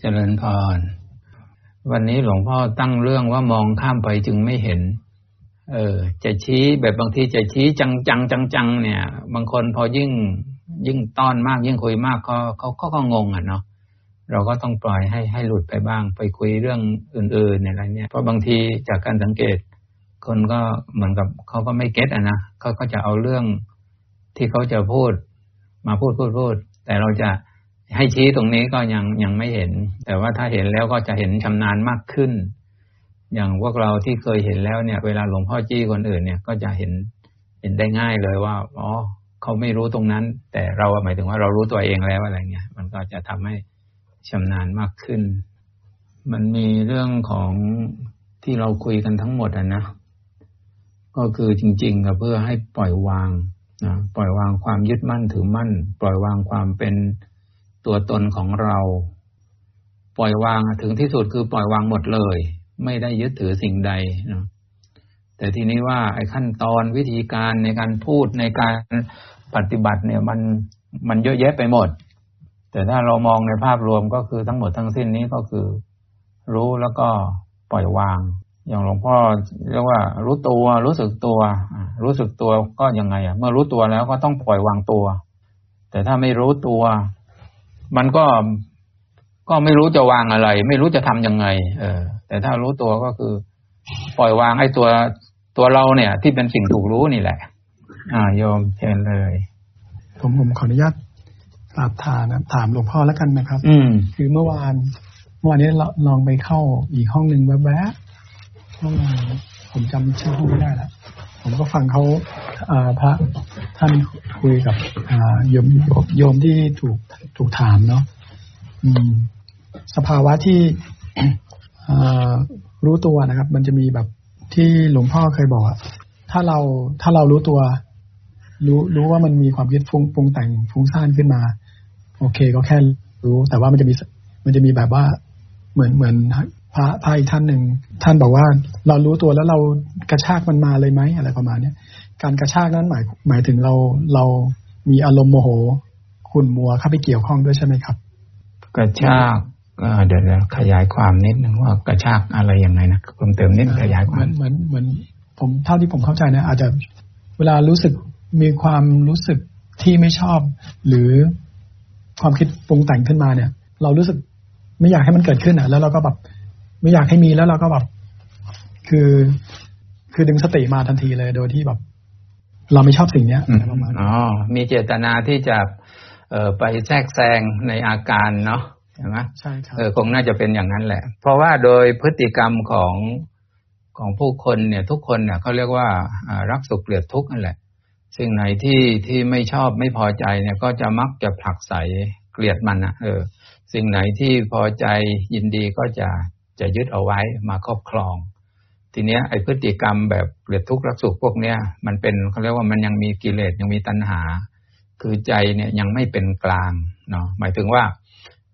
เจริญพร วันนี้หลวงพ่อตั้งเรื่องว่ามองข้ามไปจึงไม่เห็น เออ จะชี้แบบบางทีจะชี้จังจังจังจังเนี่ย บางคนพอยิ่งยิ่งต้อนมากยิ่งคุยมากเขาเขาก็งงอะเนาะเราก็ต้องปล่อยให้ให้หลุดไปบ้าง ไปคุยเรื่องอื่นๆอะไรเนี่ยเพราะบางทีจากการสังเกต คนก็เหมือนกับเขาก็ไม่เก็ตอะนะเขาก็จะเอาเรื่องที่เขาจะพูด มาพูดพูดพูด แต่เราจะ ให้ชี้ตรงนี้ก็ยังยังไม่เห็น แต่ว่าถ้าเห็นแล้วก็จะเห็นชำนาญมากขึ้น อย่างพวกเราที่เคยเห็นแล้วเนี่ย เวลาหลวงพ่อจี้คนอื่นเนี่ยก็จะเห็นเห็นได้ง่ายเลยว่าอ๋อเขาไม่รู้ตรงนั้น แต่เราหมายถึงว่าเรารู้ตัวเองแล้วอะไรเงี้ยมันก็จะทำให้ชำนาญมากขึ้น มันมีเรื่องของที่เราคุยกันทั้งหมดอะนะก็คือจริงๆก็เพื่อให้ปล่อยวางนะปล่อยวางความยึดมั่นถือมั่น ปล่อยวางความเป็น ตัวตนของเรา ปล่อยวางถึงที่สุดคือปล่อยวางหมดเลย ไม่ได้ยึดถือสิ่งใดนะแต่ทีนี้ว่าไอ้ขั้นตอนวิธีการในการพูดในการปฏิบัติเนี่ยมันมันเยอะแยะไปหมด แต่ถ้าเรามองในภาพรวมก็คือทั้งหมดทั้งสิ้นนี้ก็คือ รู้แล้วก็ปล่อยวาง อย่างหลวงพ่อเรียกว่า รู้ตัวรู้สึกตัวรู้สึกตัวก็ยังไงอะเมื่อรู้ตัวแล้วก็ต้องปล่อยวางตัว แต่ถ้าไม่รู้ตัว มันก็ก็ไม่รู้จะวางอะไร ไม่รู้จะทํำยังไง เออ แต่ถ้ารู้ตัวก็คือ ปล่อยวางไอ้ตัวตัวเราเนี่ย ที่เป็นสิ่งถูกรู้นี่แหละ อ่าโยมเชิญเลย ผมผมขออนุญาตกราบถามนะถามหลวงพ่อแล้วกันนะครับ อืมคือเมื่อวานเมื่อวานนี้เราลองไปเข้าอีกห้องหนึ่งแวบๆห้องผมจำชื่อห้องไม่ได้แล้ว ผมก็ฟังเขาพระท่านคุยกับโยมโยมที่ถูกถูกถามเนาะสภาวะที่รู้ตัวนะครับ มันจะมีแบบที่หลวงพ่อเคยบอกถ้าเราถ้าเรารู้ตัว รู้รู้ว่ามันมีความคิดฟุ้งปรุงแต่งฟุ้งซ่านขึ้นมา โอเค ก็แค่รู้ แต่ว่ามันจะมีมันจะมีแบบว่าเหมือนเหมือนพระพระอีกท่านหนึ่งท่านบอกว่า เรารู้ตัวแล้วเรากระชากมันมาเลยไหมอะไรประมาณเนี้ยการกระชากนั้นหมายหมายถึงเราเรามีอารมณ์โมโหขุ่นมัวเข้าไปเกี่ยวข้องด้วยใช่ไหมครับ กระชากเดี๋ยวขยายความนิดนึงว่ากระชากอะไรยังไงนะเพิ่มเติมนิดขยายความเหมือนเหมือนผมเท่าที่ผมเข้าใจนะอาจจะเวลารู้สึกมีความรู้สึกที่ไม่ชอบ หรือความคิดปรุงแต่งขึ้นมาเนี่ย เรารู้สึกไม่อยากให้มันเกิดขึ้นอะ แล้วเราก็แบบไม่อยากให้มีแล้วเราก็แบบ คือคือดึงสติมาทันทีเลยโดยที่แบบ เราไม่ชอบสิ่งเนี้ยประมาณอ๋อมีเจตนาที่จะเอ่อไปแทรกแซงในอาการเนาะใช่ไหมใช่ครับเออคงน่าจะเป็นอย่างนั้นแหละ เพราะว่าโดยพฤติกรรมของของผู้คนเนี่ย ทุกคนเนี่ยเขาเรียกว่ารักสุขเกลียดทุกข์นั่นแหละ สิ่งไหนที่ที่ไม่ชอบไม่พอใจเนี่ยก็จะมักจะผลักใสเกลียดมันนะเออ สิ่งไหนที่พอใจยินดีก็จะจะยึดเอาไว้มาครอบครอง ทีเนี้ยไอพฤติกรรมแบบเกลียดทุกข์รักสุขพวกเนี้ยมันเป็นเขาเรียกว่ามันยังมีกิเลสยังมีตัณหา คือใจเนี่ยยังไม่เป็นกลางเนาะหมายถึงว่า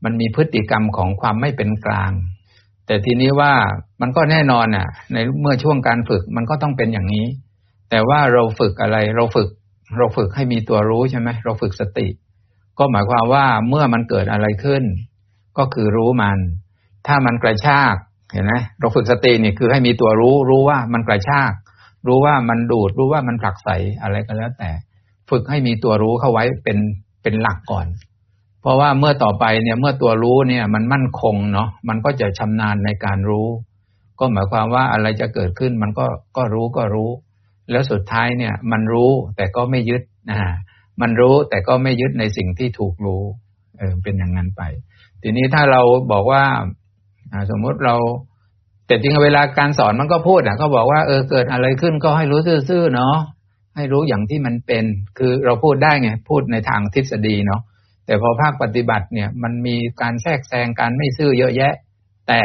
มันมีพฤติกรรมของความไม่เป็นกลาง แต่ทีนี้ว่ามันก็แน่นอนอะ ในเมื่อช่วงการฝึกมันก็ต้องเป็นอย่างนี้ แต่ว่าเราฝึกอะไรเราฝึก เราฝึกให้มีตัวรู้ใช่ไหมเราฝึกสติ ก็หมายความว่าเมื่อมันเกิดอะไรขึ้น ก็คือรู้มัน ถ้ามันกระชาก เห็นไหมเราฝึกสตินี่คือให้มีตัวรู้รู้ว่ามันกระชาก รู้ว่ามันดูดรู้ว่ามันผลักใสอะไรก็แล้วแต่ ฝึกให้มีตัวรู้เข้าไว้เป็นเป็นหลักก่อน เพราะว่าเมื่อต่อไปเนี่ยเมื่อตัวรู้เนี่ยมันมั่นคงเนาะมันก็จะชำนาญในการรู้ ก็หมายความว่าอะไรจะเกิดขึ้นมันก็ก็รู้ก็รู้ แล้วสุดท้ายเนี่ยมันรู้แต่ก็ไม่ยึดนะมันรู้แต่ก็ไม่ยึดในสิ่งที่ถูกรู้เออเป็นอย่างนั้นไป ทีนี้ถ้าเราบอกว่า สมมติเรา แต่จริงเวลาการสอนมันก็พูดอะก็บอกว่าเออเกิดอะไรขึ้นก็ให้รู้ซื่อๆเนาะให้รู้อย่างที่มันเป็น คือเราพูดได้ไง พูดในทางทฤษฎีเนาะแต่พอภาคปฏิบัติเนี่ย มันมีการแทรกแซงการไม่ซื่อเยอะแยะ แต่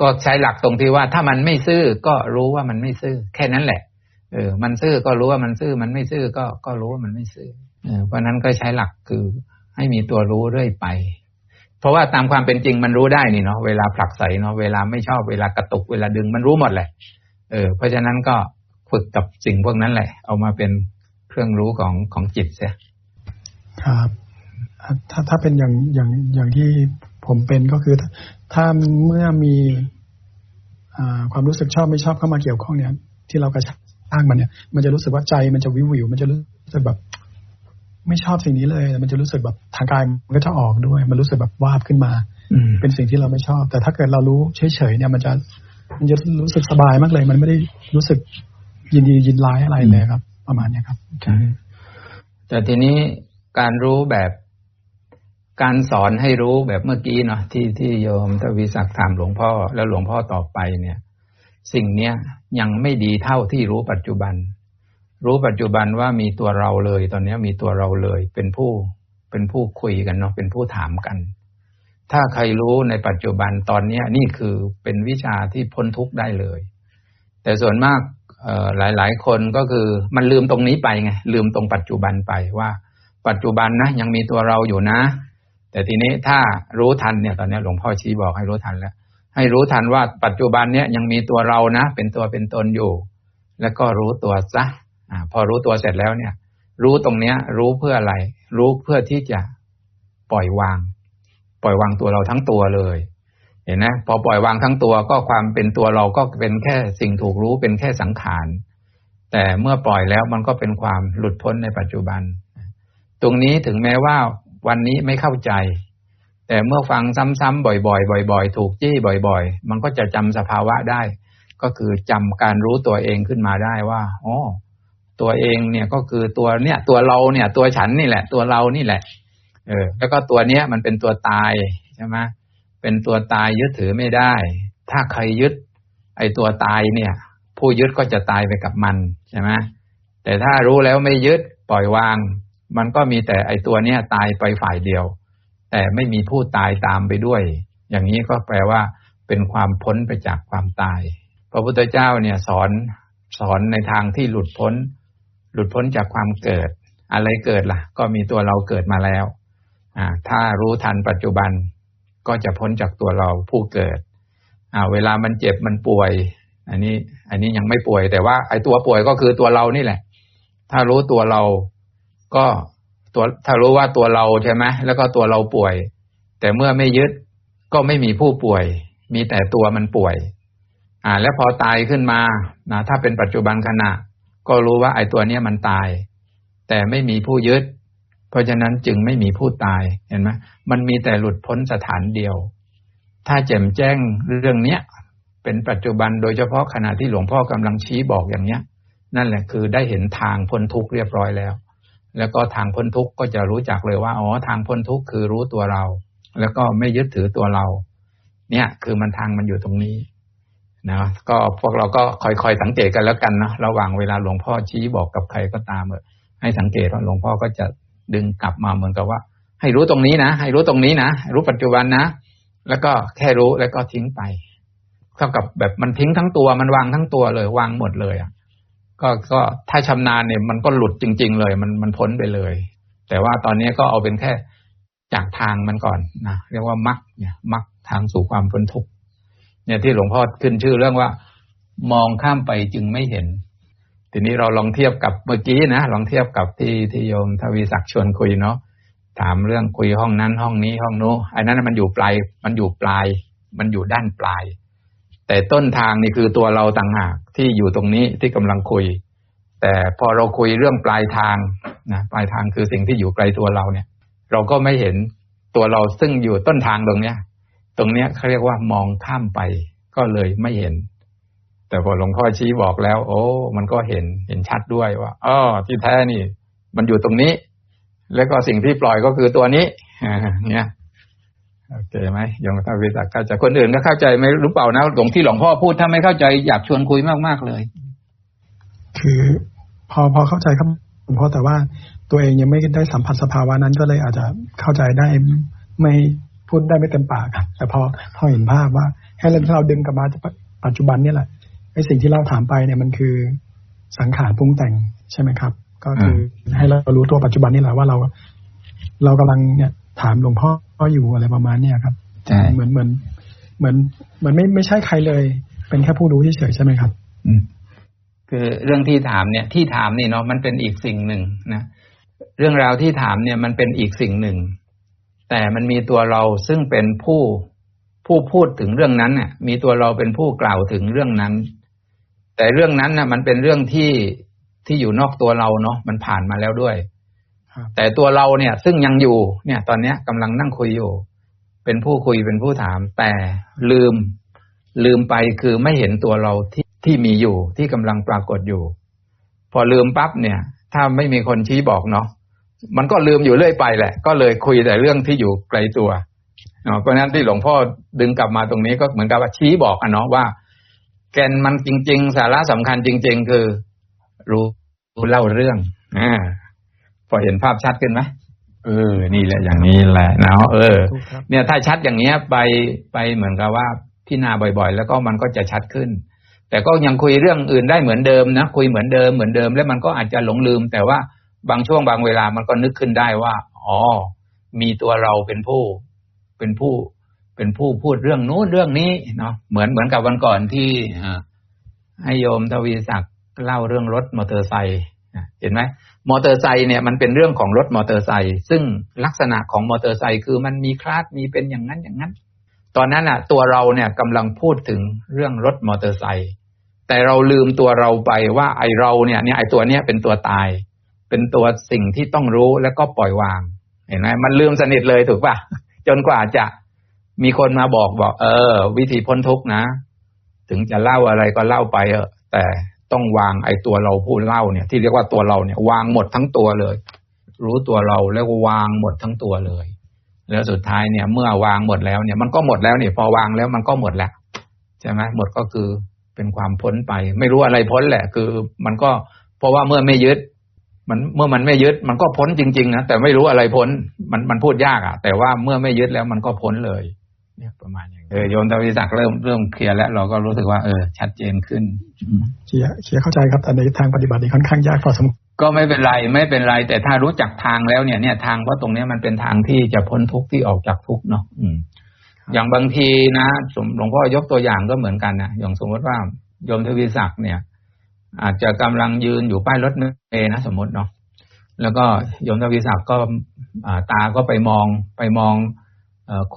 ก็ใช้หลักตรงที่ว่าถ้ามันไม่ซื่อก็รู้ว่ามันไม่ซื่อ แค่นั้นแหละเออ มันซื่อก็รู้ว่ามันซื่อ มันไม่ซื่อก็ก็รู้ว่ามันไม่ซื่อเพราะนั้นก็ใช้หลักคือให้มีตัวรู้เรื่อยไป ราะว่าตามความเป็นจริงมันรู้ได้นี่เนาะเวลาผลักใสเนาะเวลาไม่ชอบเวลากระตุกเวลาดึงมันรู้หมดแหละเออเพราะฉะนั้นก็ฝึกกับสิ่งพวกนั้นแหละ เอามาเป็นเครื่องรู้ของของจิตเสียครับถ้าถ้าเป็นอย่างอย่างอย่างที่ผมเป็นก็คือ ถ้าเมื่อมีความรู้สึกชอบไม่ชอบเข้ามาเกี่ยวข้องเนี่ย ที่เรากระชากมันเนี่ย มันจะรู้สึกว่าใจมันจะวิววิวมันจะรู้สึกแบบ ไม่ชอบสิ่งนี้เลยมันจะรู้สึกแบบทางกายมันก็จะออกด้วย มันรู้สึกแบบวาบขึ้นมาเป็นสิ่งที่เราไม่ชอบ แต่ถ้าเกิดเรารู้เฉยๆเนี่ย มันจะมันจะรู้สึกสบายมากเลย มันไม่ได้รู้สึกยินดียินร้ายอะไรเลยครับ ประมาณนี้ครับใช่แต่ทีนี้การรู้แบบการสอนให้รู้แบบเมื่อกี้เนาะที่ที่โยมทวีศักดิ์ถามหลวงพ่อ แล้วหลวงพ่อตอบไปเนี่ย สิ่งเนี้ยยังไม่ดีเท่าที่รู้ปัจจุบัน รู้ปัจจุบันว่ามีตัวเราเลย ตอนนี้มีตัวเราเลย เป็นผู้เป็นผู้คุยกันเนาะเป็นผู้ถามกัน ถ้าใครรู้ในปัจจุบันตอนนี้นี่คือเป็นวิชาที่พ้นทุกข์ได้เลย แต่ส่วนมากหลายๆคนก็คือมันลืมตรงนี้ไปไงลืมตรงปัจจุบันไปว่า ปัจจุบันนะยังมีตัวเราอยู่นะ แต่ทีนี้ถ้ารู้ทันเนี่ยตอนนี้หลวงพ่อชี้บอกให้รู้ทันแล้ว ให้รู้ทันว่าปัจจุบันเนี้ยยังมีตัวเรานะ เป็นตัวเป็นตนอยู่ แล้วก็รู้ตัวซะ อพอรู้ตัวเสร็จแล้วเนี่ย รู้ตรงเนี้ย รู้เพื่ออะไร รู้เพื่อที่จะปล่อยวาง ปล่อยวางตัวเราทั้งตัวเลย เห็นไหมพอปล่อยวางทั้งตัวก็ความเป็นตัวเราก็เป็นแค่สิ่งถูกรู้เป็นแค่สังขารแต่เมื่อปล่อยแล้วมันก็เป็นความหลุดพ้นในปัจจุบัน ตรงนี้ถึงแม้ว่าวันนี้ไม่เข้าใจ แต่เมื่อฟังซ้ำๆบ่อยๆ บ่อย ๆ ถูกจี้บ่อย ๆ มันก็จะจำสภาวะได้ ก็คือจำการรู้ตัวเองขึ้นมาได้ว่าอ๋อ ตัวเองเนี่ยก็คือตัวเนี่ย ตัวเราเนี่ย ตัวฉันนี่แหละ ตัวเรานี่แหละ เออ แล้วก็ตัวเนี้ยมันเป็นตัวตายใช่ไหมเป็นตัวตายยึดถือไม่ได้ ถ้าใครยึด ไอ้ตัวตายเนี่ย ผู้ยึดก็จะตายไปกับมันใช่ไหมแต่ถ้ารู้แล้วไม่ยึดปล่อยวาง มันก็มีแต่ไอ้ตัวเนี้ยตายไปฝ่ายเดียว แต่ไม่มีผู้ตายตามไปด้วย อย่างนี้ก็แปลว่า เป็นความพ้นไปจากความตาย พระพุทธเจ้าเนี่ยสอนสอนในทางที่หลุดพ้น หลุดพ้นจากความเกิด อะไรเกิดละ่ะ ก็มีตัวเราเกิดมาแล้วอ่าถ้ารู้ทันปัจจุบันก็จะพ้นจากตัวเราผู้เกิดอ่าเวลามันเจ็บมันป่วย อันนี้ อันนี้ยังไม่ป่วย แต่ว่าไอ้ตัวป่วยก็คือตัวเรานี่แหละ ถ้ารู้ตัวเราก็ตัวถ้ารู้ว่าตัวเราใช่ไหมแล้วก็ตัวเราป่วย แต่เมื่อไม่ยึดก็ไม่มีผู้ป่วย มีแต่ตัวมันป่วย อ่า แล้วพอตายขึ้นมานะถ้าเป็นปัจจุบันขณะ ก็รู้ว่าไอ้ตัวเนี้ยมันตาย แต่ไม่มีผู้ยึด เพราะฉะนั้นจึงไม่มีผู้ตายเห็นไหมมันมีแต่หลุดพ้นสถานเดียว ถ้าแจ่มแจ้งเรื่องเนี้ยเป็นปัจจุบันโดยเฉพาะขณะที่หลวงพ่อกำลังชี้บอกอย่างเนี้ย นั่นแหละคือได้เห็นทางพ้นทุกข์เรียบร้อยแล้ว แล้วก็ทางพ้นทุกข์ก็จะรู้จักเลยว่าอ๋อทางพ้นทุกข์คือรู้ตัวเรา แล้วก็ไม่ยึดถือตัวเรา เนี่ยคือมันทางมันอยู่ตรงนี้ นะก็พวกเราก็คอยๆสังเกตกันแล้วกันนะระหว่างเวลาหลวงพ่อชี้บอกกับใครก็ตามเออให้สังเกตว่าหลวงพ่อก็จะดึงกลับมาเหมือนกับว่า ให้รู้ตรงนี้นะ ให้รู้ตรงนี้นะ รู้ปัจจุบันนะ แล้วก็แค่รู้แล้วก็ทิ้งไปเท่ากับแบบมันทิ้งทั้งตัวมันวางทั้งตัวเลยวางหมดเลยอะก็ก็ถ้าชำนาญเนี่ยมันก็หลุดจริง ๆ เลย มันมันพ้นไปเลย แต่ว่าตอนนี้ก็เอาเป็นแค่จากทางมันก่อนนะเรียกว่ามักเนี่ยมักทางสู่ความพ้นทุกข์ เนี่ยที่หลวงพ่อขึ้นชื่อเรื่องว่า มองข้ามไปจึงไม่เห็น ทีนี้เราลองเทียบกับเมื่อกี้นะลองเทียบกับที่ที่โยมทวีศักดิ์ชวนคุยเนาะถามเรื่องคุยห้องนั้นห้องนี้ห้องนู้ไอ้นั้นมันอยู่ปลายมันอยู่ปลาย มันอยู่ด้านปลาย แต่ต้นทางนี่คือตัวเราต่างหากที่อยู่ตรงนี้ที่กำลังคุย แต่พอเราคุยเรื่องปลายทางนะปลายทางคือสิ่งที่อยู่ไกลตัวเราเนี่ย เราก็ไม่เห็นตัวเราซึ่งอยู่ต้นทางตรงเนี้ย ตรงเนี้ยเขาเรียกว่ามองข้ามไปก็เลยไม่เห็น แต่พอหลวงพ่อชี้บอกแล้ว โอ้ มันก็เห็นเห็นชัดด้วยว่าอ๋อที่แท้นี่ มันอยู่ตรงนี้ แล้วก็สิ่งที่ปล่อยก็คือตัวนี้เนี่ยโอเคไหมยงท่านวิสักเข้าใจคนอื่นก็เข้าใจไหมรู้เปล่านะหลวงที่หลวงพ่อพูดถ้าไม่เข้าใจอยากชวนคุยมากๆเลย คือ พอพอเข้าใจครับหลวงพ่อแต่ว่าตัวเองยังไม่ได้สัมผัสสภาวะนั้นก็เลยอาจจะเข้าใจได้ไม่ พูดได้ไม่เต็มปากครับ แต่พอพอเห็นภาพว่า ให้เราดึงกลับมาปัจจุบันนี่แหละไอ้สิ่งที่เราถามไปเนี่ยมันคือสังขารปรุงแต่งใช่ไหมครับ ก็คือให้เรารู้ตัวปัจจุบันนี่แหละว่าเรา เรากำลังเนี่ย ถามหลวงพ่ออยู่อะไรประมาณเนี้ยครับใช่เหมือนเหมือน เหมือนเหมือนไม่ไม่ใช่ใครเลย เป็นแค่ผู้รู้เฉยใช่ไหมครับ อืมคือเรื่องที่ถามเนี่ย ที่ถามนี่เนาะมันเป็นอีกสิ่งหนึ่งนะเรื่องราวที่ถามเนี่ยมันเป็นอีกสิ่งหนึ่ง แต่มันมีตัวเราซึ่งเป็นผู้ผู้พูดถึงเรื่องนั้นเนี่ยมีตัวเราเป็นผู้กล่าวถึงเรื่องนั้น แต่เรื่องนั้นน่ะ มันเป็นเรื่องที่ที่อยู่นอกตัวเราเนาะมันผ่านมาแล้วด้วยแต่ตัวเราเนี่ย ซึ่งยังอยู่เนี่ย ตอนเนี้ยกำลังนั่งคุยอยู่ เป็นผู้คุยเป็นผู้ถาม แต่ลืม ลืมไปคือไม่เห็นตัวเราที่ที่มีอยู่ที่กำลังปรากฏอยู่ พอลืมปั๊บเนี่ย ถ้าไม่มีคนชี้บอกเนาะ มันก็ลืมอยู่เรื่อยไปแหละ ก็เลยคุยแต่เรื่องที่อยู่ไกลตัวเพราะนั้นที่หลวงพ่อดึงกลับมาตรงนี้ก็เหมือนกับว่าชี้บอกอะเนาะว่า แกนมันจริง ๆ สาระสำคัญจริง ๆ คือ รู้เล่าเรื่องอ่าพอเห็นภาพชัดขึ้นไหมเออ นี่แหละอย่างนี้แหละเนาะเออ เนี่ยถ้าชัดอย่างเนี้ยไปไปเหมือนกับว่าพิจารณาบ่อย ๆ แล้วก็มันก็จะชัดขึ้น แต่ก็ยังคุยเรื่องอื่นได้เหมือนเดิมนะคุยเหมือนเดิมเหมือนเดิม แล้วมันก็อาจจะหลงลืม แต่ว่า บางช่วงบางเวลามันก็นึกขึ้นได้ว่า อ๋อ มีตัวเราเป็นผู้ เป็นผู้ เป็นผู้พูดเรื่องนู้นเรื่องนี้เนาะเหมือนเหมือนกับวันก่อนที่ให้โยมทวีศักดิ์เล่าเรื่องรถมอเตอร์ไซค์เห็นไหมมอเตอร์ไซค์เนี่ยมันเป็นเรื่องของรถมอเตอร์ไซค์ซึ่งลักษณะของมอเตอร์ไซค์คือมันมีคลาดมีเป็นอย่างนั้นอย่างนั้น ตอนนั้นอะ ตัวเราเนี่ยกำลังพูดถึงเรื่องรถมอเตอร์ไซค์แต่เราลืมตัวเราไปว่าไอเราเนี่ยเนี่ยไอตัวเนี้ยเป็นตัวตาย เป็นตัวสิ่งที่ต้องรู้แล้วก็ปล่อยวาง เห็นไหมมันลืมสนิทเลยถูกปะจนกว่าจะมีคนมาบอกบอก เออ วิธีพ้นทุกนะ ถึงจะเล่าอะไรก็เล่าไปเออแต่ต้องวางไอ้ตัวเราพูดเล่าเนี่ย ที่เรียกว่าตัวเราเนี่ยวางหมดทั้งตัวเลย รู้ตัวเราแล้ววางหมดทั้งตัวเลย แล้วสุดท้ายเนี่ย เมื่อวางหมดแล้วเนี่ย มันก็หมดแล้วเนี่ยพอวางแล้วมันก็หมดแล้วใช่ไหมหมดก็คือเป็นความพ้นไป ไม่รู้อะไรพ้นแหละ คือ มันก็เพราะว่าเมื่อไม่ยึด มันเมื่อมันไม่ยึดมันก็พ้นจริง ๆ นะแต่ไม่รู้อะไรพ้น มันมันพูดยากอะ แต่ว่าเมื่อไม่ยึดแล้วมันก็พ้นเลย เนี่ยประมาณอย่างเออโยนตวิศักเริ่มเริ่มเคลียร์แล้ว เราก็รู้สึกว่าเออ ชัดเจนขึ้นเคลียร์เคลียร์เข้าใจครับแต่ในทางปฏิบัตินี่ค่อนข้างยากพอสมควรก็ไม่เป็นไรไม่เป็นไร แต่ถ้ารู้จักทางแล้วเนี่ยเนี่ยทางว่าตรงนี้มันเป็นทางที่จะพ้นทุกข์ที่ออกจากทุกข์เนาะอืม อย่างบางทีนะสมหลวงพ่อยกตัวอย่างก็เหมือนกันนะอย่างสมมติว่าโยมทวีศักดิ์เนี่ย อาจจะกำลังยืนอยู่ป้ายรถเมล์นะสมมติเนาะแล้วก็โยมทวีศักดิ์ก็ตาก็ไปมองไปมอง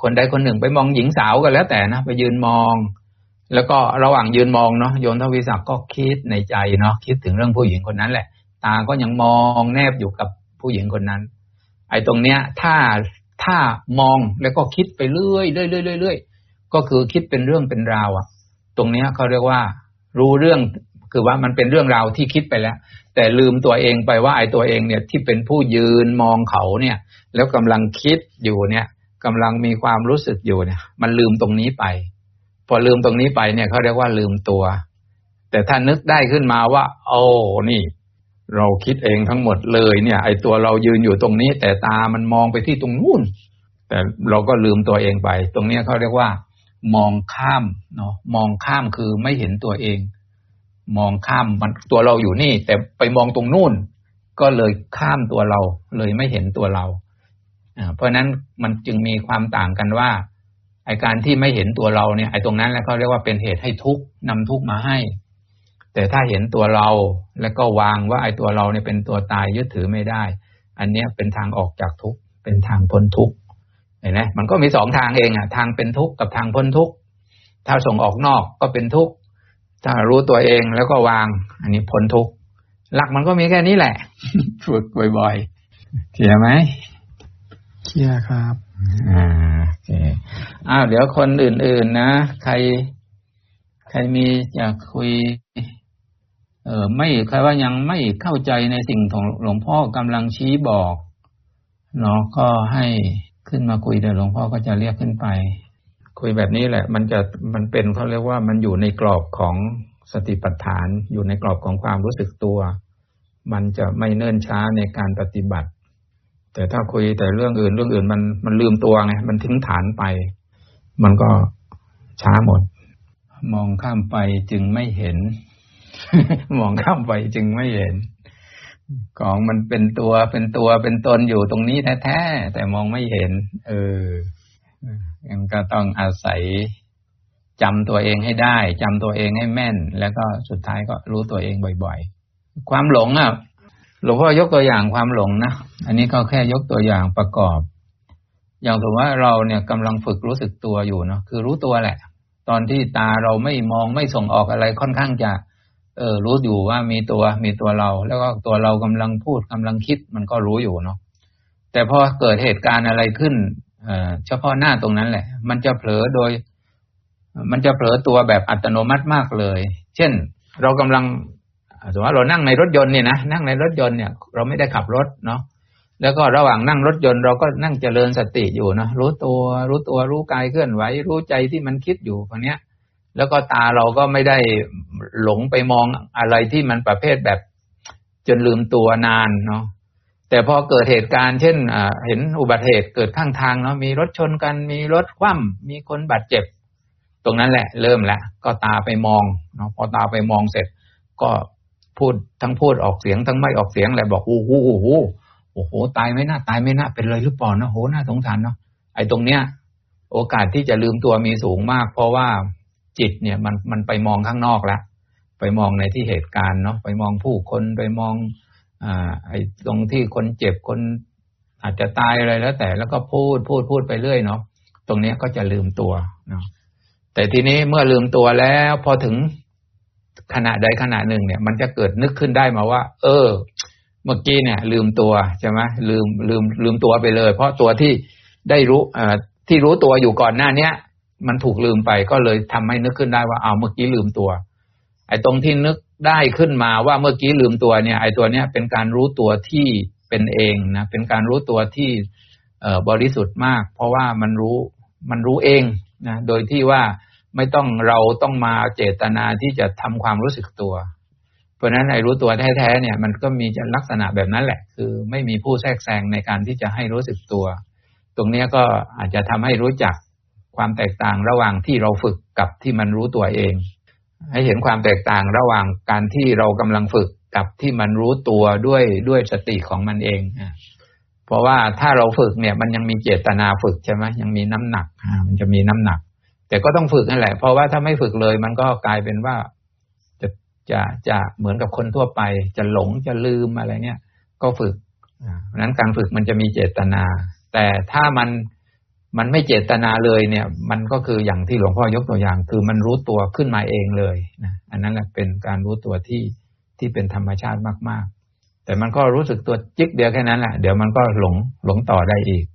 คนใดคนหนึ่งไปมองหญิงสาวก็แล้วแต่นะไปยืนมอง แล้วก็ระหว่างยืนมองเนาะโยมทวีศักดิ์ก็คิดในใจเนาะคิดถึงเรื่องผู้หญิงคนนั้นแหละ ตาก็ยังมองแนบอยู่กับผู้หญิงคนนั้น ไอ้ตรงเนี้ย ถ้าถ้ามองแล้วก็คิดไปเรื่อยเรื่อยเรื่อยเรื่อยก็คือคิดเป็นเรื่องเป็นราวอะตรงเนี้ยเขาเรียกว่า รู้เรื่อง คือว่ามันเป็นเรื่องราวที่คิดไปแล้ว แต่ลืมตัวเองไปว่าไอ้ตัวเองเนี่ยที่เป็นผู้ยืนมองเขาเนี่ย แล้วกำลังคิดอยู่เนี่ยกำลังมีความรู้สึกอยู่เนี่ย มันลืมตรงนี้ไป พอลืมตรงนี้ไปเนี่ยเขาเรียกว่าลืมตัว แต่ถ้านึกได้ขึ้นมาว่า โอ้นี่ เราคิดเองทั้งหมดเลยเนี่ย ไอ้ตัวเรายืนอยู่ตรงนี้ แต่ตามันมองไปที่ตรงนู้นแต่เราก็ลืมตัวเองไป ตรงนี้เขาเรียกว่า มองข้ามเนาะมองข้ามคือไม่เห็นตัวเอง มองข้ามมันตัวเราอยู่นี่ แต่ไปมองตรงนู่น ก็เลยข้ามตัวเรา เลยไม่เห็นตัวเราเพราะนั้นมันจึงมีความต่างกันว่าไอการที่ไม่เห็นตัวเราเนี่ยไอตรงนั้นแล้วเขาเรียกว่าเป็นเหตุให้ทุกข์นำทุกข์มาให้ แต่ถ้าเห็นตัวเราแล้วก็วางว่าไอตัวเราเนี่ยเป็นตัวตายยึดถือไม่ได้ อันเนี้ยเป็นทางออกจากทุกข์เป็นทางพ้นทุกข์เห็นไหมมันก็มีสองทางเองอะ ทางเป็นทุกข์กับทางพ้นทุกข์ถ้าส่งออกนอกก็เป็นทุกข์ ถ้ารู้ตัวเองแล้วก็วาง อันนี้พ้นทุกข์หลักมันก็มีแค่นี้แหละ ฝึกบ่อยๆเคลียร์ไหมเคลียร์ครับ อ่าโอเคอ้าวเดี๋ยวคนอื่น ๆ นะ ใคร ใครมีอยากคุย เออไม่ใครว่ายังไม่เข้าใจในสิ่งของหลวงพ่อกำลังชี้บอกเนาะก็ให้ขึ้นมาคุยเดี๋ยวหลวงพ่อก็จะเรียกขึ้นไป คุยแบบนี้แหละ มันจะมันเป็นเขาเรียกว่ามันอยู่ในกรอบของสติปัฏฐาน อยู่ในกรอบของความรู้สึกตัว มันจะไม่เนิ่นช้าในการปฏิบัติ แต่ถ้าคุยแต่เรื่องอื่นเรื่องอื่นมันมันลืมตัวไงมันทิ้งฐานไป มันก็ช้าหมด มองข้ามไปจึงไม่เห็น มองข้ามไปจึงไม่เห็น ของมันเป็นตัวเป็นตัวเป็นตนอยู่ตรงนี้แท้ๆแต่มองไม่เห็น เออ มันก็ต้องอาศัยจำตัวเองให้ได้จำตัวเองให้แม่น แล้วก็สุดท้ายก็รู้ตัวเองบ่อยๆ ความหลงอะหลวงพ่อยกตัวอย่างความหลงนะอันนี้ก็แค่ยกตัวอย่างประกอบ อย่างสมมติว่าเราเนี่ยกำลังฝึกรู้สึกตัวอยู่เนาะคือรู้ตัวแหละ ตอนที่ตาเราไม่มองไม่ส่งออกอะไรค่อนข้างจะ เออรู้อยู่ว่ามีตัวมีตัวเรา แล้วก็ตัวเรากำลังพูดกำลังคิดมันก็รู้อยู่เนาะแต่พอเกิดเหตุการณ์อะไรขึ้น เฉพาะหน้าตรงนั้นแหละ มันจะเผลอโดย มันจะเผลอตัวแบบอัตโนมัติมากเลย เช่น เรากำลังสมมติว่าเรานั่งในรถยนต์เนี่ยนะนั่งในรถยนต์เนี่ยเราไม่ได้ขับรถเนาะแล้วก็ระหว่างนั่งรถยนต์เราก็นั่งเจริญสติอยู่นะรู้ตัวรู้ตัวรู้กายเคลื่อนไหวรู้ใจที่มันคิดอยู่ตรงเนี้ย แล้วก็ตาเราก็ไม่ได้หลงไปมองอะไรที่มันประเภทแบบ จนลืมตัวนานเนาะ แต่พอเกิดเหตุการณ์ เช่นเห็นอุบัติเหตุเกิดข้างทางเนาะมีรถชนกัน มีรถคว่ำมีคนบาดเจ็บ ตรงนั้นแหละ เริ่มแล้วก็ตาไปมองเนาะพอตาไปมองเสร็จ ก็พูดทั้งพูดออกเสียงทั้งไม่ออกเสียงแหละบอกโอ้โหโอ้โหโอ้โหตายไม่น่าตายไม่น่าเป็นเลยหรือเปล่านะโหน่าสงสารเนาะไอ้ตรงเนี้ย โอกาสที่จะลืมตัวมีสูงมาก เพราะว่าจิตเนี่ยมันมันไปมองข้างนอกแล้วไปมองในที่เหตุการณ์เนาะไปมองผู้คนไปมอง อ่า ไอ้ตรงที่คนเจ็บคนอาจจะตายอะไรแล้ว แต่แล้วก็พูดพูดพูดไปเรื่อยเนาะตรงนี้ก็จะลืมตัวเนาะแต่ทีนี้เมื่อลืมตัวแล้ว พอถึงขณะใดขณะหนึ่งเนี่ย มันจะเกิดนึกขึ้นได้มาว่า เออ เมื่อกี้เนี่ย ลืมตัวใช่ไหมลืมลืมลืมตัวไปเลย เพราะตัวที่ได้รู้อ่าที่รู้ตัวอยู่ก่อนหน้าเนี้ยมันถูกลืมไปก็เลยทำให้นึกขึ้นได้ว่าเอาเมื่อกี้ลืมตัว ไอ้ตรงที่นึกได้ขึ้นมาว่าเมื่อกี้ลืมตัวเนี่ยไอ้ตัวเนี้ยเป็นการรู้ตัวที่เป็นเองนะเป็นการรู้ตัวที่เออบริสุทธิ์มาก เพราะว่ามันรู้มันรู้เองนะโดยที่ว่าไม่ต้องเราต้องมาเจตนาที่จะทำความรู้สึกตัว เพราะฉะนั้นไอ้รู้ตัวแท้ๆเนี่ย มันก็มีลักษณะแบบนั้นแหละ คือไม่มีผู้แทรกแซงในการที่จะให้รู้สึกตัว ตรงนี้ก็อาจจะทำให้รู้จักความแตกต่างระหว่างที่เราฝึกกับที่มันรู้ตัวเอง ให้เห็นความแตกต่างระหว่างการที่เรากำลังฝึกกับที่มันรู้ตัวด้วยด้วยสติของมันเองเพราะว่าถ้าเราฝึกเนี่ย มันยังมีเจตนาฝึกใช่ไหมยังมีน้ำหนักมันจะมีน้ำหนัก แต่ก็ต้องฝึกนั่นแหละ เพราะว่าถ้าไม่ฝึกเลย มันก็กลายเป็นว่าจะจะจะเหมือนกับคนทั่วไป จะหลงจะลืมอะไรเนี่ย ก็ฝึกเพราะนั้นการฝึกมันจะมีเจตนา แต่ถ้ามัน มันไม่เจตนาเลยเนี่ย มันก็คืออย่างที่หลวงพ่อยกตัวอย่าง คือมันรู้ตัวขึ้นมาเองเลยนะอันนั้นแหละเป็นการรู้ตัวที่ที่เป็นธรรมชาติมาก ๆ แต่มันก็รู้สึกตัวจิกเดียวแค่นั้นแหละเดี๋ยวมันก็หลงหลงต่อได้อีก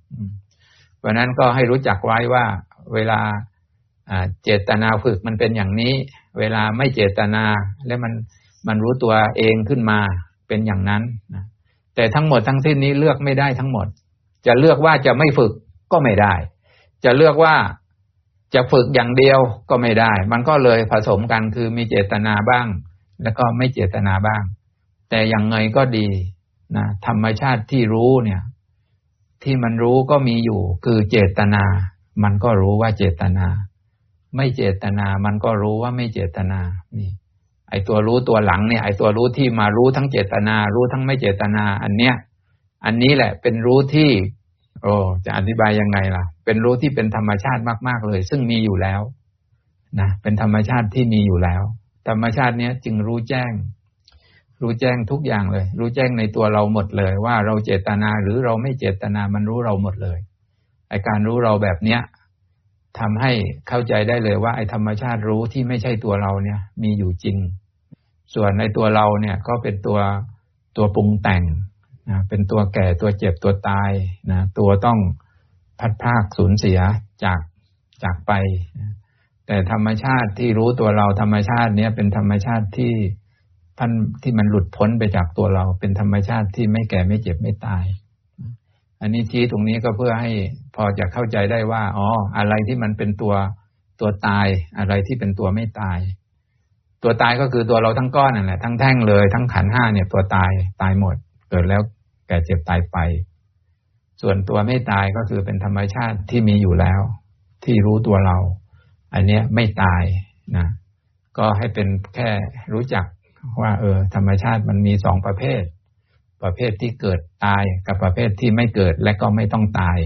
เพราะนั้นก็ให้รู้จักไว้ว่าเวลาเจตนาฝึกมันเป็นอย่างนี้ เวลาไม่เจตนาแล้วมันมันรู้ตัวเองขึ้นมาเป็นอย่างนั้นนะแต่ทั้งหมดทั้งสิ้นนี้เลือกไม่ได้ทั้งหมด จะเลือกว่าจะไม่ฝึก ก็ไม่ได้ จะเลือกว่าจะฝึกอย่างเดียวก็ไม่ได้ มันก็เลยผสมกันคือมีเจตนาบ้าง แล้วก็ไม่เจตนาบ้าง แต่อย่างไงก็ดีนะธรรมชาติที่รู้เนี่ย ที่มันรู้ก็มีอยู่ คือเจตนา มันก็รู้ว่าเจตนา ไม่เจตนา มันก็รู้ว่าไม่เจตนานี่ ไอตัวรู้ตัวหลังเนี่ย ไอตัวรู้ที่มารู้ทั้งเจตนา รู้ทั้งไม่เจตนา อันเนี้ย อันนี้แหละเป็นรู้ที่ โอ้จะอธิบายยังไงล่ะ เป็นรู้ที่เป็นธรรมชาติมาก ๆเลย ซึ่งมีอยู่แล้วนะเป็นธรรมชาติที่มีอยู่แล้ว ธรรมชาติเนี้ยจึงรู้แจ้ง รู้แจ้งทุกอย่างเลย รู้แจ้งในตัวเราหมดเลย ว่าเราเจตนาหรือเราไม่เจตนามันรู้เราหมดเลยไอการรู้เราแบบเนี้ยทำให้เข้าใจได้เลยว่าไอธรรมชาติรู้ที่ไม่ใช่ตัวเราเนี่ย มีอยู่จริง ส่วนในตัวเราเนี่ยก็เป็นตัวตัวปรุงแต่ง นะเป็นตัวแก่ตัวเจ็บตัวตายนะตัวต้องพัดพากสูญเสียจากจากไปนะแต่ธรรมชาติที่รู้ตัวเราธรรมชาติเนี้ยเป็นธรรมชาติที่ท่านที่มันหลุดพ้นไปจากตัวเรา เป็นธรรมชาติที่ไม่แก่ไม่เจ็บไม่ตาย อันนี้ชี้ตรงนี้ก็เพื่อให้พอจะเข้าใจได้ว่าอ๋ออะไรที่มันเป็นตัวตัวตายอะไรที่เป็นตัวไม่ตาย ตัวตายก็คือตัวเราทั้งก้อนนั่นแหละทั้งแท่งเลย ทั้งขันห้าเนี่ยตัวตายตายหมด เกิดแล้วแก่เจ็บตายไป ส่วนตัวไม่ตายก็คือเป็นธรรมชาติที่มีอยู่แล้ว ที่รู้ตัวเรา อันเนี้ยไม่ตายนะก็ให้เป็นแค่รู้จักว่า เออ ธรรมชาติมันมีสองประเภท ประเภทที่เกิดตายกับประเภทที่ไม่เกิดและก็ไม่ต้องตาย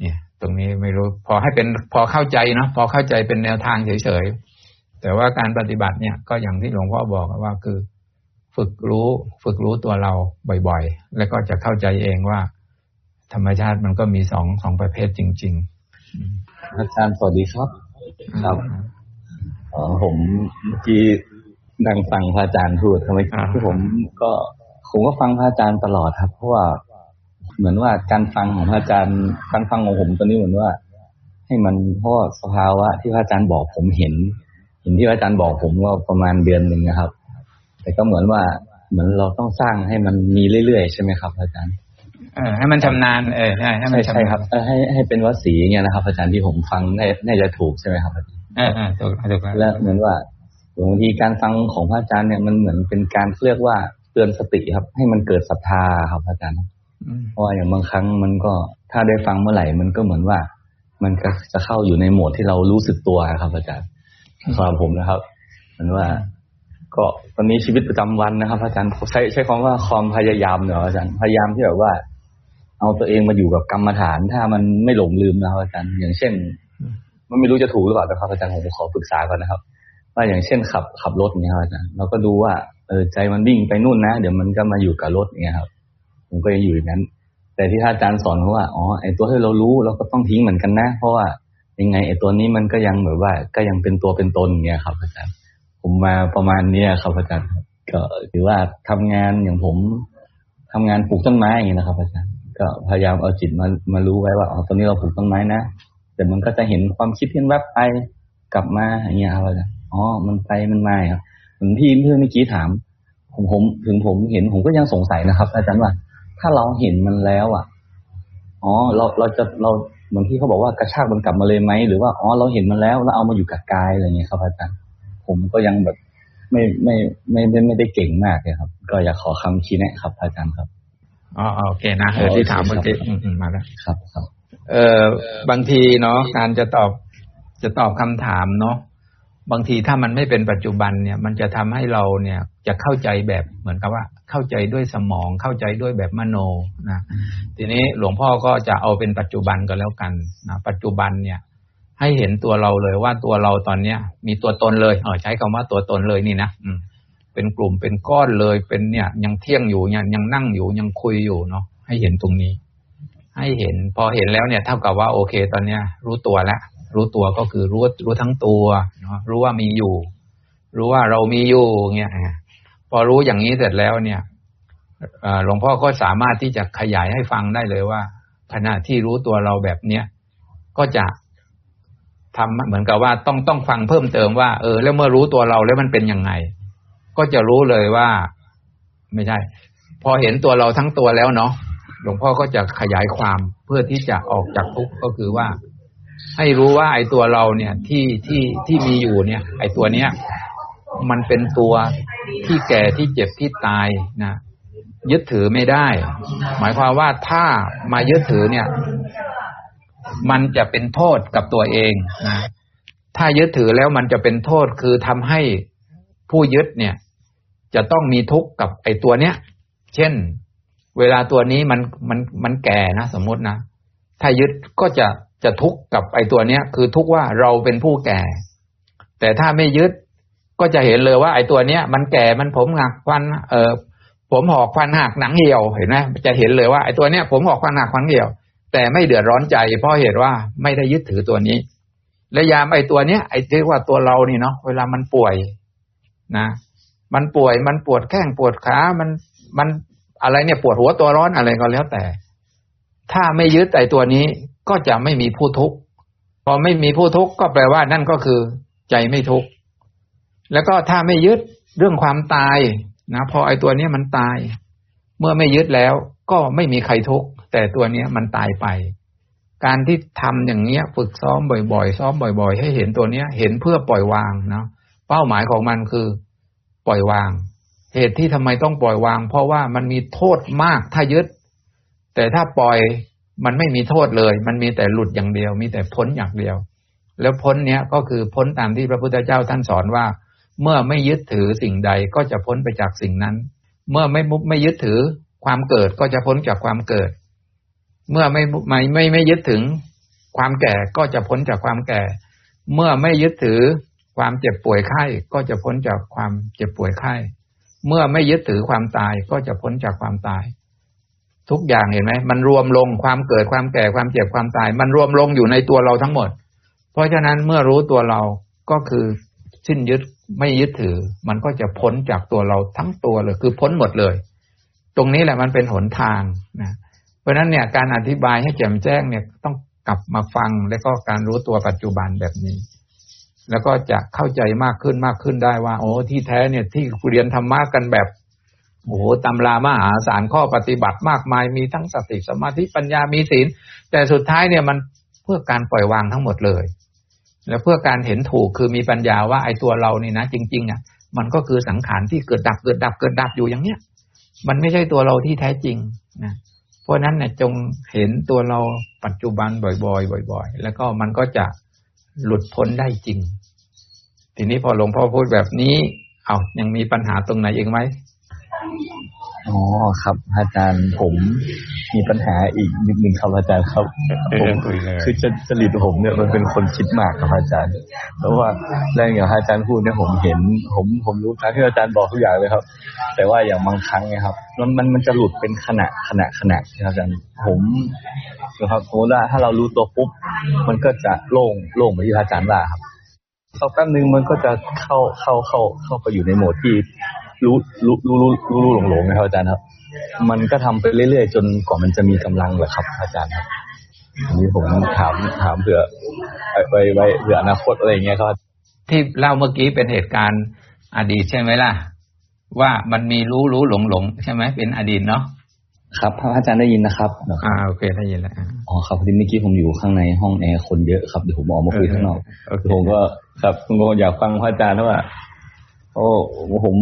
เนี่ย ตรงนี้ไม่รู้ พอให้เป็นพอเข้าใจเนาะพอเข้าใจเป็นแนวทางเฉยๆแต่ว่าการปฏิบัติเนี่ยก็อย่างที่หลวงพ่อบอกว่าคือ ฝึกรู้ ฝึกรู้ตัวเราบ่อยๆ แล้วก็จะเข้าใจเองว่า ธรรมชาติมันก็มีสองสองประเภทจริง ๆ อาจารย์สวัสดีครับ ครับออผมเมื่อกี้ดังฟังพระอาจารย์พูดทำไมที่ผมก็ผมก็ฟังพระอาจารย์ตลอดครับ เพราะว่าเหมือนว่าการฟังของพระอาจารย์การฟังของผมตอนนี้เหมือนว่า ให้มันเพราะสภาวะที่พระอาจารย์บอกผมเห็นเห็นที่พระอาจารย์บอกผมว่าประมาณเดือนหนึ่งนะครับ แต่ก็เหมือนว่าเหมือนเราต้องสร้างให้มันมีเรื่อยๆใช่ไหมครับ อาจารย์เออให้มันชำนาญเออใช่ให้มันใช่ครับให้ให้เป็นวสีเงี้ยนะครับ อาจารย์ที่ผมฟังน่าจะถูกใช่ไหมครับเออเออถูกถูกแล้วเหมือนว่าบางทีการฟังของพระอาจารย์เนี่ยมันเหมือนเป็นการเรียกว่าเตือนสติครับ ให้มันเกิดศรัทธาครับอาจารย์เพราะว่าอย่างบางครั้งมันก็ถ้าได้ฟังเมื่อไหร่มันก็เหมือนว่า มันก็จะเข้าอยู่ในโหมดที่เรารู้สึกตัวครับ อาจารย์สำหรับผมนะครับ เหมือนว่า ก็ตอนนี้ชีวิตประจำวันนะครับ อาจารย์ใช้ใช้คำว่าความพยายามเนาะอาจารย์พยายามที่แบบว่า เอาตัวเองมาอยู่กับกรรมฐาน ถ้ามันไม่หลงลืมนะครับอาจารย์อย่างเช่นมันไม่รู้จะถูกหรือเปล่านะครับอาจารย์ผมขอปรึกษาก่อนนะครับ ว่าอย่างเช่นขับขับรถเนี่ยครับอาจารย์เราก็ดูว่าเออใจมันวิ่งไปนู่นนะ เดี๋ยวมันก็มาอยู่กับรถเนี่ยครับผมก็ยังอยู่อย่างนั้น แต่ที่ท่านอาจารย์สอนเขาว่าอ๋อไอตัวที่เรารู้เราก็ต้องทิ้งเหมือนกันนะ เพราะว่ายังไงไอตัวนี้มันก็ยังเหมือนว่าก็ยังเป็นตัวเป็นตนเนี่ยครับ อาจารย์ ผมมาประมาณเนี้ยครับอาจารย์ก็ถือว่าทำงานอย่างผมทำงานปลูกต้นไม้อย่างนี้นะครับ อาจารย์ ก็พยายามเอาจิตมามารู้ไว้ว่าอ๋อตอนนี้เราปลูกต้นไม้นะแต่มันก็จะเห็นความคิดที่แวบไปกลับมาอย่างเงี้ยครับอาจารย์อ๋อมันไปมันมาครับเหมือนพี่เพื่อนเมื่อกี้ถาม ผมผมถึงผมเห็นผมก็ยังสงสัยนะครับ อาจารย์ว่า ถ้าเราเห็นมันแล้วอะอ๋อเราเราจะเราเหมือนที่เขาบอกว่ากระชากมันกลับมาเลยไหมหรือว่าอ๋อเราเห็นมันแล้วแล้วเอามาอยู่กับกายอะไรเงี้ยครับอาจารย์ ผมก็ยังแบบไม่ไม่ไม่ไม่ไม่ได้เก่งมากเลยครับ ก็อยากขอคำชี้แนะครับอาจารย์ครับอ๋อโอเคนะเออที่ถามเมื่อกี้มาแล้วครับครับ เออบางทีเนาะการจะตอบจะตอบคำถามเนาะบางทีถ้ามันไม่เป็นปัจจุบันเนี่ย มันจะทำให้เราเนี่ยจะเข้าใจแบบเหมือนกับว่า เข้าใจด้วยสมองเข้าใจด้วยแบบมโนนะทีนี้หลวงพ่อก็จะเอาเป็นปัจจุบันก็แล้วกันนะปัจจุบันเนี่ย ให้เห็นตัวเราเลยว่าตัวเราตอนเนี้ย มีตัวตนเลยเออใช้คำว่าตัวตนเลยนี่นะอืม เป็นกลุ่มเป็นก้อนเลยเป็นเนี่ย ยังเที่ยงอยู่ยังยังนั่งอยู่ยังคุยอยู่เนาะให้เห็นตรงนี้ ให้เห็น พอเห็นแล้วเนี่ยเท่ากับว่าโอเค ตอนเนี้ย รู้ตัวแล้วรู้ตัวก็คือรู้รู้ทั้งตัวเนาะรู้ว่ามีอยู่ รู้ว่าเรามีอยู่เงี้ยพอรู้อย่างนี้เสร็จแล้วเนี่ยหลวงพ่อก็สามารถที่จะขยายให้ฟังได้เลยว่า ขณะที่รู้ตัวเราแบบเนี้ยก็จะ ทำเหมือนกับว่าต้องต้องฟังเพิ่มเติมว่า เออ แล้วเมื่อรู้ตัวเราแล้วมันเป็นยังไง ก็จะรู้เลยว่า ไม่ใช่ พอเห็นตัวเราทั้งตัวแล้วเนาะหลวงพ่อก็จะขยายความเพื่อที่จะออกจากทุกข์ก็คือว่า ให้รู้ว่าไอ้ตัวเราเนี่ยที่ที่ที่มีอยู่เนี่ย ไอ้ตัวเนี้ยมันเป็นตัวที่แก่ที่เจ็บที่ตายนะยึดถือไม่ได้ หมายความว่าถ้ามายึดถือเนี่ย มันจะเป็นโทษกับตัวเองนะถ้ายึดถือแล้วมันจะเป็นโทษคือทำให้ผู้ยึดเนี่ย จะต้องมีทุกข์กับไอ้ตัวเนี้ย เช่น เวลาตัวนี้มันมันมันแก่นะสมมตินะถ้ายึดก็จะจะทุกข์กับไอ้ตัวเนี้ย คือทุกข์ว่าเราเป็นผู้แก่ แต่ถ้าไม่ยึดก็จะเห็นเลยว่า ไอ้ตัวเนี้ย มันแก่มันผมหักฟัน เออผมหอกฟันหักหนังเหี่ยวเห็นไหมจะเห็นเลยว่าไอ้ตัวเนี้ยผมหอกฟันหักฟันเหี่ยว แต่ไม่เดือดร้อนใจ เพราะเหตุว่าไม่ได้ยึดถือตัวนี้ และยามไอ้ตัวเนี้ยไอ้ที่ว่าตัวเรานี่เนาะเวลามันป่วยนะ มันป่วยมันปวดแข้งปวดขา มันมันอะไรเนี่ยปวดหัวตัวร้อนอะไรก็แล้วแต่ ถ้าไม่ยึดไอตัวนี้ก็จะไม่มีผู้ทุกข์พอไม่มีผู้ทุกข์ก็แปลว่านั่นก็คือใจไม่ทุกข์แล้วก็ถ้าไม่ยึดเรื่องความตายนะพอไอ้ตัวนี้มันตาย เมื่อไม่ยึดแล้วก็ไม่มีใครทุกข์ แต่ตัวเนี้ยมันตายไป การที่ทำอย่างเนี้ย ฝึกซ้อมบ่อยๆ ซ้อมบ่อย ๆ ให้เห็นตัวเนี้ย เห็นเพื่อปล่อยวางเนาะเป้าหมายของมันคือ ปล่อยวาง เหตุที่ทำไมต้องปล่อยวาง เพราะว่ามันมีโทษมากถ้ายึด แต่ถ้าปล่อยมันไม่มีโทษเลย มันมีแต่หลุดอย่างเดียว มีแต่พ้นอย่างเดียว แล้วพ้นเนี้ยก็คือพ้นตามที่พระพุทธเจ้าท่านสอนว่า เมื่อไม่ยึดถือสิ่งใดก็จะพ้นไปจากสิ่งนั้น เมื่อไม่ไม่ยึดถือความเกิดก็จะพ้นจากความเกิด เมื่อไม่ไม่ไม่ไม่ยึดถึงความแก่ก็จะพ้นจากความแก่ เมื่อไม่ยึดถือความเจ็บป่วยไข้ก็จะพ้นจากความเจ็บป่วยไข้เมื่อไม่ยึดถือความตายก็จะพ้นจากความตาย ทุกอย่างเห็นไหมมันรวมลงความเกิดความแก่ความเจ็บความตาย มันรวมลงอยู่ในตัวเราทั้งหมด เพราะฉะนั้นเมื่อรู้ตัวเราก็คือสิ้นยึดไม่ยึดถือ มันก็จะพ้นจากตัวเราทั้งตัวเลย คือพ้นหมดเลย ตรงนี้แหละมันเป็นหนทางนะ ราะนั้นเนี่ยการอธิบายให้แจ่มแจ้งเนี่ยต้องกลับมาฟังแล้วก็การรู้ตัวปัจจุบันแบบนี้ แล้วก็จะเข้าใจมากขึ้นมากขึ้นได้ว่า โอ้ที่แท้เนี่ยที่เรียนธรรมะกันแบบโอ้โหตำรามหาศาลข้อปฏิบัติมากมายมีทั้งสติสมาธิปัญญามีศีลแต่สุดท้ายเนี่ยมันเพื่อการปล่อยวางทั้งหมดเลย และเพื่อการเห็นถูกคือมีปัญญาว่าไอ้ตัวเรานี่นะจริง ๆ อะ มันก็คือสังขารที่เกิดดับเกิดดับเกิดดับอยู่อย่างเนี้ย มันไม่ใช่ตัวเราที่แท้จริงนะ เพราะนั้นเนี่ยจงเห็นตัวเราปัจจุบันบ่อยๆบ่อย ๆ แล้วก็มันก็จะหลุดพ้นได้จริง ทีนี้พอหลวงพ่อพูดแบบนี้ เอายังมีปัญหาตรงไหนอีกไหม อ๋อครับอาจารย์ผมมีปัญหาอีกนิดนึงครับอาจารย์ครับผมคือจะจริตผมเนี่ยมันเป็นคนคิดมากครับอาจารย์เพราะว่าแรงอย่างอาจารย์พูดเนี่ยผมเห็น ผมผมรู้ทั้งที่อาจารย์บอกทุกอย่างเลยครับ แต่ว่าอย่างบางครั้งนี่ยครับมันมันมันจะหลุดเป็นขณะขณะขณะครับอาจารย์ผมนะครับโมว่าถ้าเรารู้ตัวปุ๊บมันก็จะโล่งโล่งเหมือนที่อาจารย์ว่าครับสักแป๊บนึงมันก็จะเข้าเข้าเข้าเข้าไปอยู่ในโหมดที่ รู้รู้รู้รู้รู้หลงหลงนะครับอาจารย์ครับ มันก็ทำไปเรื่อยๆ จนกว่ามันจะมีกำลังแหละครับ อาจารย์ครับอันนี้ผมถามถามเผื่อไว้ไว้เผื่ออนาคตอะไรเงี้ยครับ ที่เล่าเมื่อกี้เป็นเหตุการณ์อดีตใช่ไหมล่ะ ว่ามันมีรู้รู้หลงหลงใช่ไหมเป็นอดีตเนาะครับพระอาจารย์ได้ยินนะครับอ่าโอเคได้ยินแล้วอ๋อครับพอดีเมื่อกี้ผมอยู่ข้างในห้องแอร์คนเยอะครับเดี๋ยวผมออกมาคุยข้างนอกผมก็ครับผมก็อยากฟังพระอาจารย์ว่าโอ้ผม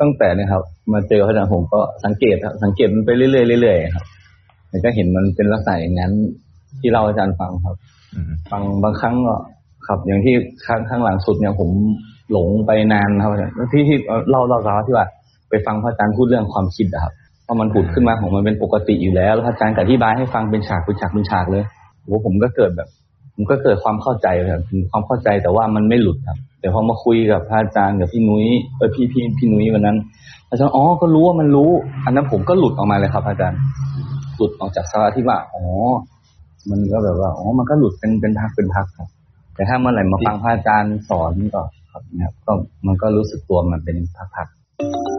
ตั้งแต่นะครับ มาเจอพระอาจารย์ผมก็สังเกตครับ สังเกตมันไปเรื่อยๆเรื่อยๆครับแล้วก็เห็นมันเป็นลักษณะอย่างนั้นที่เราอาจารย์ฟังครับฟังบางครั้งก็ครับ อย่างที่ข้างข้างหลังสุดเนี่ยผมหลงไปนานครับที่ที่เล่าเล่าสาวที่ว่า ไปฟังพระอาจารย์พูดเรื่องความคิดครับพอมันผุดขึ้นมาของมันเป็นปกติอยู่แล้วแล้วพระอาจารย์อธิบายให้ฟังเป็นฉากเป็นฉากเป็นฉากเลยโอ้ผมก็เกิดแบบ ผมก็เกิดความเข้าใจครับความเข้าใจแต่ว่ามันไม่หลุดครับ แต่พอมาคุยกับพระอาจารย์กับพี่นุ้ยเออพี่พี่พี่นุ้ยวันนั้นอาจารย์อ๋อก็รู้ว่ามันรู้ อันนั้นผมก็หลุดออกมาเลยครับ อาจารย์หลุดออกจากสาระที่ว่าอ๋อมันก็แบบว่าอ๋อมันก็หลุดเป็นเป็นพักเป็นพักครับ แต่ถ้าเมื่อไหร่มาฟังพระอาจารย์สอนก็ครับเนี่ยก็มันก็รู้สึกตัวมันเป็นพักๆ